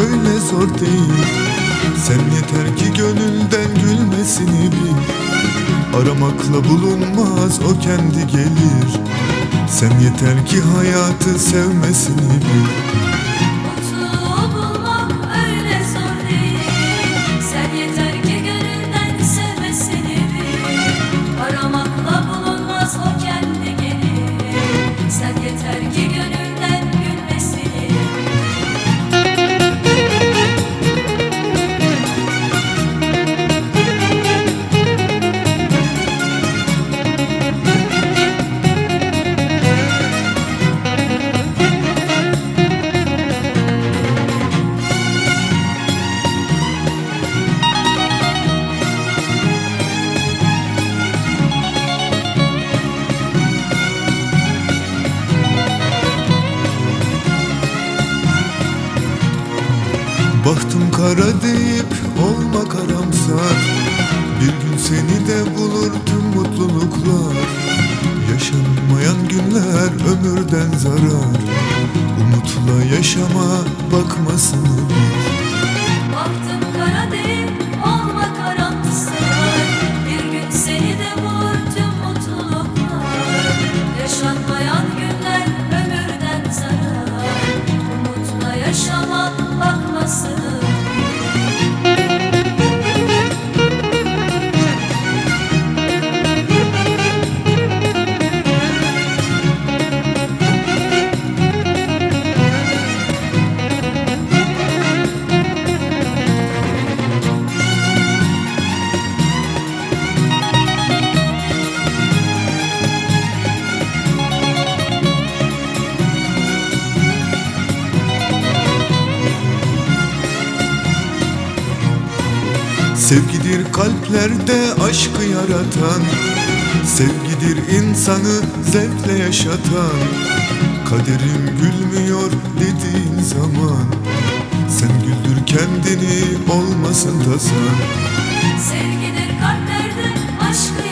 öyle zor değil. Sen yeter ki gönülden gülmesini bil. Aramakla bulunmaz o kendi gelir. Sen yeter ki hayatı sevmesini bil Bahtım kara deyip olma karamsar. Bir gün seni de bulur tüm mutluluklar. Yaşanmayan günler ömürden zarar. Umutla yaşama bakmasını bil Sevgidir kalplerde aşkı yaratan Sevgidir insanı zevkle yaşatan. Kaderim gülmüyor dediğin zaman Sen güldür kendini olmasın tasan Sevgidir kalplerde aşkı